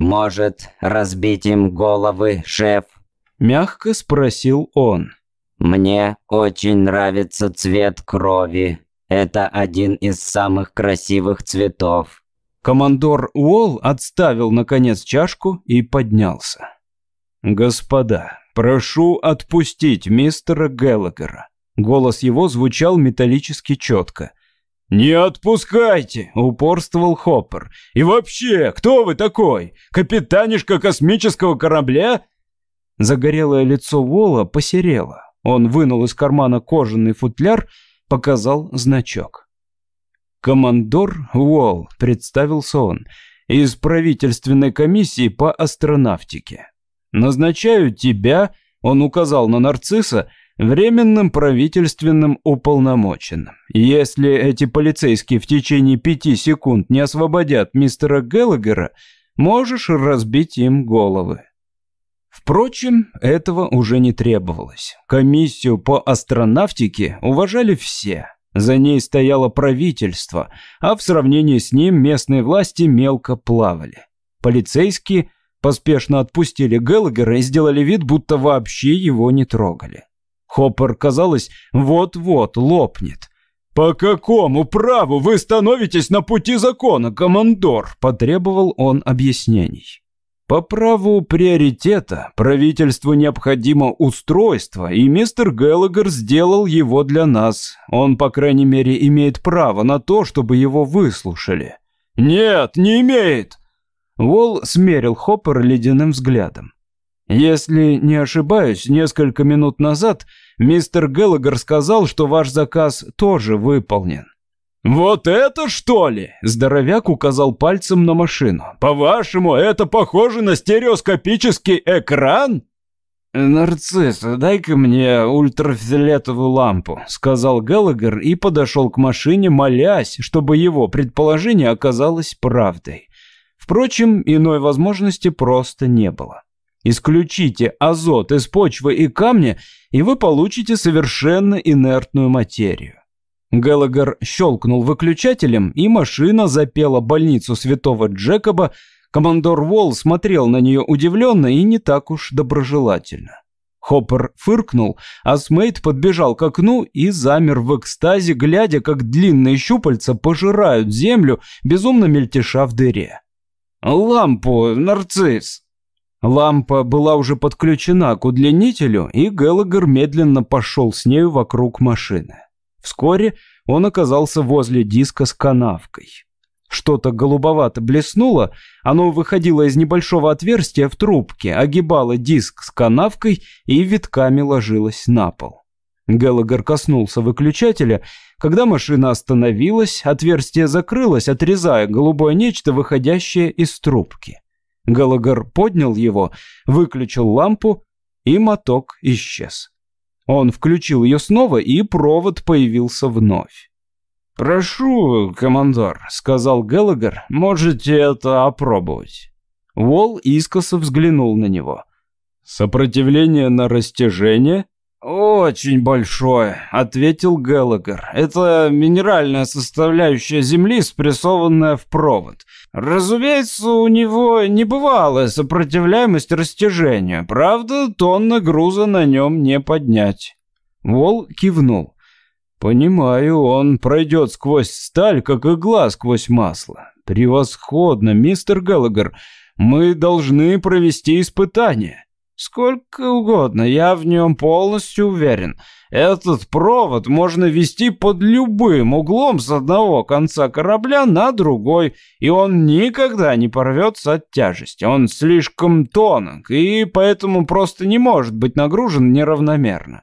«Может, разбить им головы, шеф?» Мягко спросил он. «Мне очень нравится цвет крови. Это один из самых красивых цветов. Командор Уолл отставил, наконец, чашку и поднялся. «Господа, прошу отпустить мистера Геллагера». Голос его звучал металлически четко. «Не отпускайте!» — упорствовал Хоппер. «И вообще, кто вы такой? Капитанишка космического корабля?» Загорелое лицо Уолла посерело. Он вынул из кармана кожаный футляр показал значок. «Командор Уолл», — представился он, — «из правительственной комиссии по астронавтике. Назначаю тебя», — он указал на нарцисса, — «временным правительственным уполномоченным. Если эти полицейские в течение пяти секунд не освободят мистера Геллагера, можешь разбить им головы». Впрочем, этого уже не требовалось. Комиссию по астронавтике уважали все. За ней стояло правительство, а в сравнении с ним местные власти мелко плавали. Полицейские поспешно отпустили Геллагера и сделали вид, будто вообще его не трогали. Хоппер, казалось, вот-вот лопнет. «По какому праву вы становитесь на пути закона, командор?» – потребовал он объяснений. По праву приоритета правительству необходимо устройство, и мистер Геллагер сделал его для нас. Он, по крайней мере, имеет право на то, чтобы его выслушали. «Нет, не имеет!» Уолл смерил Хоппер ледяным взглядом. «Если не ошибаюсь, несколько минут назад мистер Геллагер сказал, что ваш заказ тоже выполнен. «Вот это что ли?» – здоровяк указал пальцем на машину. «По-вашему, это похоже на стереоскопический экран?» «Нарцисс, дай-ка мне ультрафиолетовую лампу», — сказал Геллагер и подошел к машине, молясь, чтобы его предположение оказалось правдой. Впрочем, иной возможности просто не было. Исключите азот из почвы и камня, и вы получите совершенно инертную материю. Геллагер щелкнул выключателем, и машина запела больницу святого Джекоба. Командор Уолл смотрел на нее удивленно и не так уж доброжелательно. Хоппер фыркнул, а Смейт подбежал к окну и замер в экстазе, глядя, как длинные щупальца пожирают землю, безумно мельтеша в дыре. «Лампу, нарцисс!» Лампа была уже подключена к удлинителю, и Геллагер медленно пошел с нею вокруг машины. Вскоре он оказался возле диска с канавкой. Что-то голубовато блеснуло, оно выходило из небольшого отверстия в трубке, огибало диск с канавкой и витками ложилось на пол. Геллагер коснулся выключателя. Когда машина остановилась, отверстие закрылось, отрезая голубое нечто, выходящее из трубки. Геллагер поднял его, выключил лампу, и моток исчез. Он включил ее снова, и провод появился вновь. «Прошу, командор», — сказал Геллагер, — «можете это опробовать». Уолл искоса взглянул на него. «Сопротивление на растяжение?» «Очень большое», — ответил Геллагер. «Это минеральная составляющая Земли, спрессованная в провод. Разумеется, у него небывалая сопротивляемость растяжению. Правда, тонны груза на нем не поднять». Вол кивнул. «Понимаю, он пройдет сквозь сталь, как игла сквозь масло. Превосходно, мистер Геллагер. Мы должны провести испытание». Сколько угодно, я в нем полностью уверен. Этот провод можно вести под любым углом с одного конца корабля на другой, и он никогда не порвется от тяжести. Он слишком тонок, и поэтому просто не может быть нагружен неравномерно.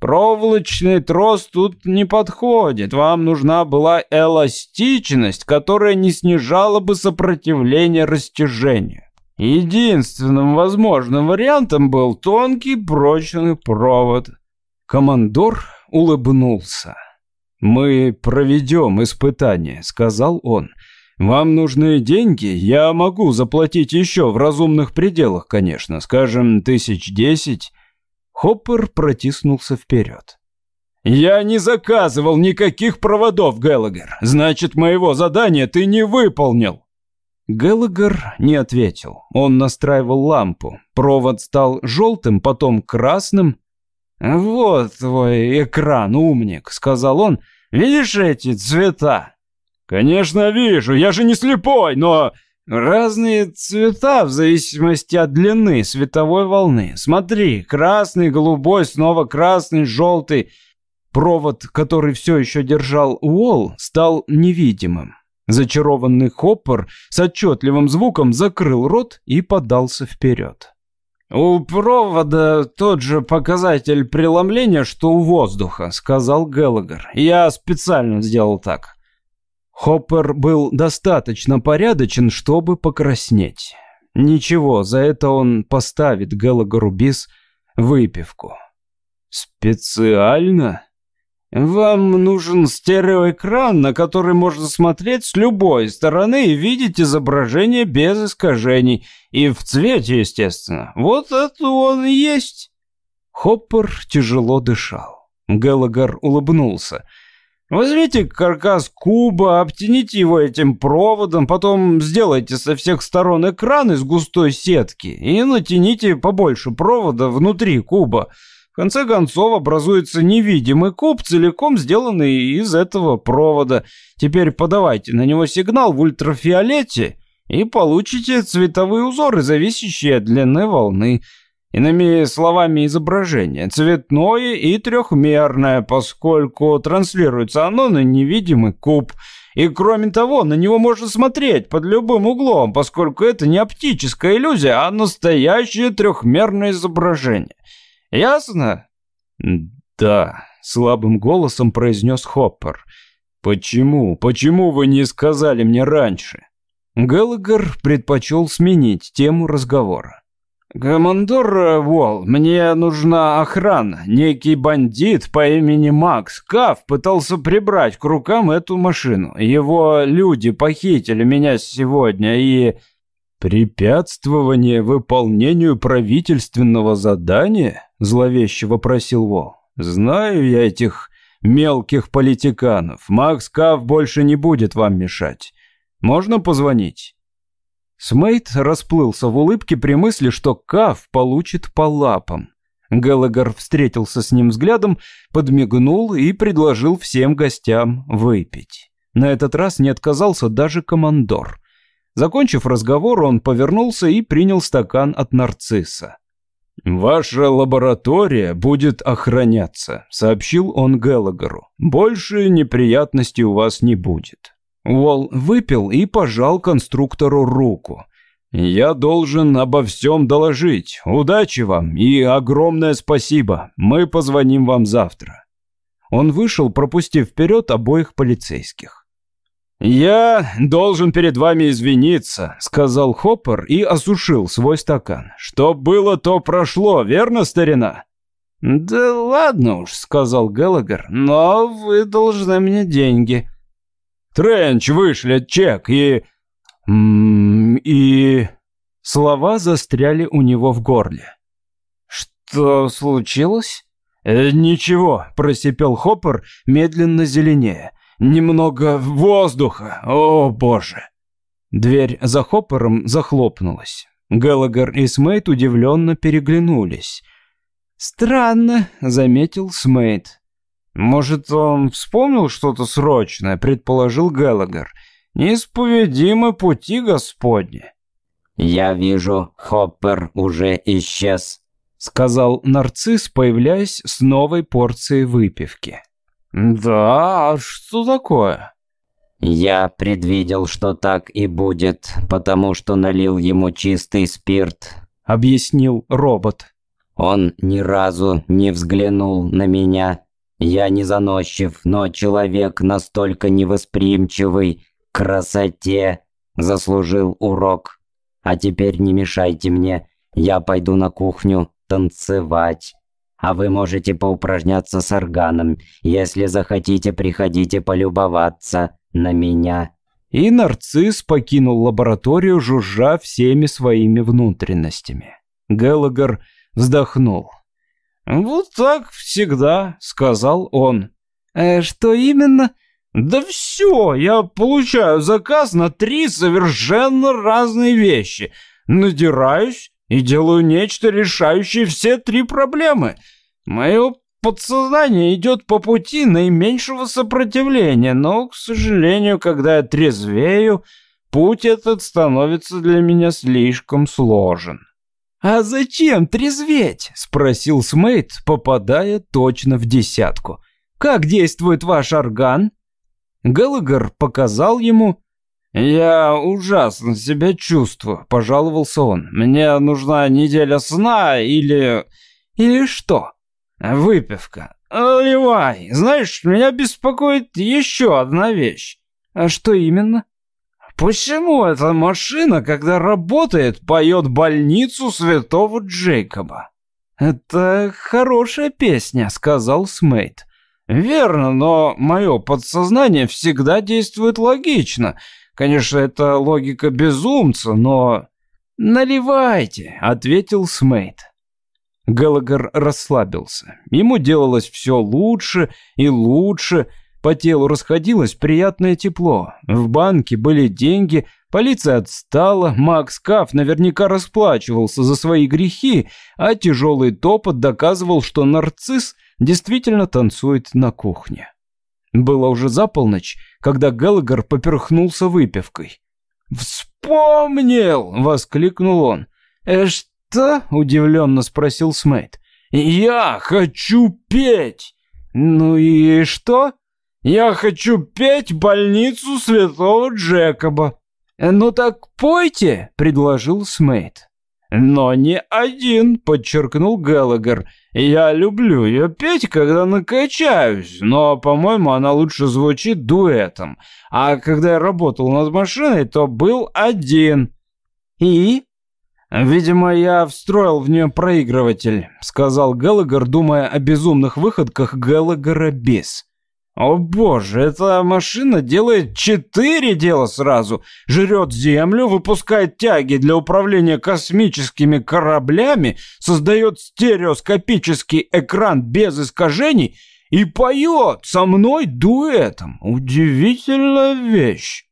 Проволочный трос тут не подходит. Вам нужна была эластичность, которая не снижала бы сопротивление растяжению. Единственным возможным вариантом был тонкий прочный провод. Командор улыбнулся. «Мы проведем испытание», — сказал он. «Вам нужны деньги? Я могу заплатить еще в разумных пределах, конечно, скажем, тысяч десять». Хоппер протиснулся вперед. «Я не заказывал никаких проводов, Геллагер. Значит, моего задания ты не выполнил». Геллагер не ответил. Он настраивал лампу. Провод стал желтым, потом красным. «Вот твой экран, умник», — сказал он. «Видишь эти цвета?» «Конечно вижу, я же не слепой, но...» «Разные цвета в зависимости от длины световой волны. Смотри, красный, голубой, снова красный, желтый». Провод, который все еще держал Уолл, стал невидимым. Зачарованный Хоппер с отчетливым звуком закрыл рот и подался вперед. «У провода тот же показатель преломления, что у воздуха», — сказал Геллагер. «Я специально сделал так». Хоппер был достаточно порядочен, чтобы покраснеть. Ничего, за это он поставит Геллагеру бис выпивку. «Специально?» Вам нужен стереоэкран, на который можно смотреть с любой стороны и видеть изображение без искажений. И в цвете, естественно. Вот это он и есть. Хоппер тяжело дышал. Геллагер улыбнулся. Возьмите каркас куба, обтяните его этим проводом, потом сделайте со всех сторон экран из густой сетки и натяните побольше провода внутри куба. В конце концов образуется невидимый куб, целиком сделанный из этого провода. Теперь подавайте на него сигнал в ультрафиолете и получите цветовые узоры, зависящие от длины волны. Иными словами, изображение цветное и трехмерное, поскольку транслируется оно на невидимый куб. И кроме того, на него можно смотреть под любым углом, поскольку это не оптическая иллюзия, а настоящее трехмерное изображение. Ясно? Да, слабым голосом произнес Хоппер. Почему? Почему вы не сказали мне раньше? Геллагер предпочел сменить тему разговора. «Командор Уолл, мне нужна охрана. Некий бандит по имени Макс Каф пытался прибрать к рукам эту машину. Его люди похитили меня сегодня и...» «Препятствование выполнению правительственного задания?» — зловеще вопросил Уолл. «Знаю я этих мелких политиканов. Макс Каф больше не будет вам мешать. Можно позвонить?» Смейт расплылся в улыбке при мысли, что Каф получит по лапам. Геллагер встретился с ним взглядом, подмигнул и предложил всем гостям выпить. На этот раз не отказался даже командор. Закончив разговор, он повернулся и принял стакан от нарцисса. «Ваша лаборатория будет охраняться», — сообщил он Геллагеру. «Больше неприятностей у вас не будет». Уолл выпил и пожал конструктору руку. «Я должен обо всем доложить. Удачи вам и огромное спасибо. Мы позвоним вам завтра». Он вышел, пропустив вперед обоих полицейских. «Я должен перед вами извиниться», — сказал Хоппер и осушил свой стакан. «Что было, то прошло, верно, старина?» «Да ладно уж», — сказал Геллагер, — «но вы должны мне деньги». Тренч вышлет чек и... и... Слова застряли у него в горле. «Что случилось?» э, «Ничего», — просипел Хоппер, медленно зеленее. «Немного воздуха, о боже!» Дверь за Хоппером захлопнулась. Геллагер и Смейт удивленно переглянулись. «Странно», — заметил Смейт. «Может, он вспомнил что-то срочное?» — предположил Геллагер. «Неисповедимы пути Господни». «Я вижу, Хоппер уже исчез», — сказал нарцисс, появляясь с новой порцией выпивки. «Да, а что такое?» «Я предвидел, что так и будет, потому что налил ему чистый спирт», — объяснил робот. «Он ни разу не взглянул на меня». Я не заносчив, но человек настолько невосприимчивый к красоте заслужил урок. А теперь не мешайте мне, я пойду на кухню танцевать. А вы можете поупражняться с органом. Если захотите, приходите полюбоваться на меня». И нарцисс покинул лабораторию, жужжа всеми своими внутренностями. Геллагер вздохнул. «Вот так всегда», — сказал он. «Э, «Что именно?» «Да все, я получаю заказ на три совершенно разные вещи. Надираюсь и делаю нечто, решающее все три проблемы. Мое подсознание идет по пути наименьшего сопротивления, но, к сожалению, когда я трезвею, путь этот становится для меня слишком сложен». «А зачем трезветь?» — спросил Смейт, попадая точно в десятку. «Как действует ваш орган?» Геллагер показал ему. «Я ужасно себя чувствую», — пожаловался он. «Мне нужна неделя сна или... или что?» «Выпивка. Ливай. Знаешь, меня беспокоит еще одна вещь». «А что именно?» Почему эта машина, когда работает, поет больницу святого Джейкоба? Это хорошая песня, сказал Смейт. Верно, но мое подсознание всегда действует логично. Конечно, это логика безумца, но... «Наливайте», — ответил Смейт. Геллагер расслабился. Ему делалось все лучше и лучше, по телу расходилось приятное тепло. В банке были деньги, полиция отстала, Макс Каф наверняка расплачивался за свои грехи, а тяжелый топот доказывал, что нарцисс действительно танцует на кухне. Было уже за полночь, когда Геллагер поперхнулся выпивкой. «Вспомнил!» — воскликнул он. «Э, что?» — удивленно спросил Смейт. «Я хочу петь!» «Ну и что?» «Я хочу петь больницу святого Джекоба». «Ну так пойте», — предложил Смейт. «Но не один», — подчеркнул Геллагер. «Я люблю ее петь, когда накачаюсь, но, по-моему, она лучше звучит дуэтом. А когда я работал над машиной, то был один». «И?» «Видимо, я встроил в нее проигрыватель», — сказал Геллагер, думая о безумных выходках Геллагера без. О боже, эта машина делает четыре дела сразу. Жрет землю, выпускает тяги для управления космическими кораблями, создает стереоскопический экран без искажений и поет со мной дуэтом. Удивительная вещь.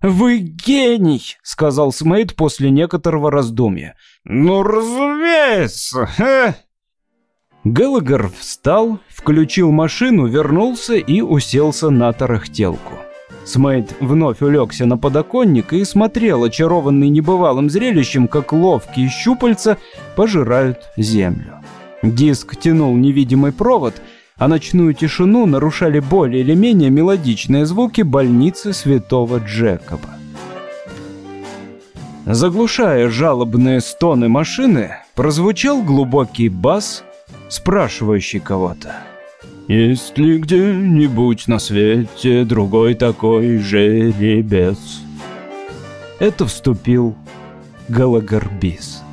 «Вы гений!» — сказал Смейт после некоторого раздумья. «Ну, разумеется! Ха! Геллагер встал, включил машину, вернулся и уселся на тарахтелку. Смейт вновь улегся на подоконник и смотрел, очарованный небывалым зрелищем, как ловкие щупальца пожирают землю. Диск тянул невидимый провод, а ночную тишину нарушали более или менее мелодичные звуки больницы святого Джекоба. Заглушая жалобные стоны машины, прозвучал глубокий бас спрашивающий кого-то. «Есть ли где-нибудь на свете другой такой жеребец?» Это вступил Галагарбис.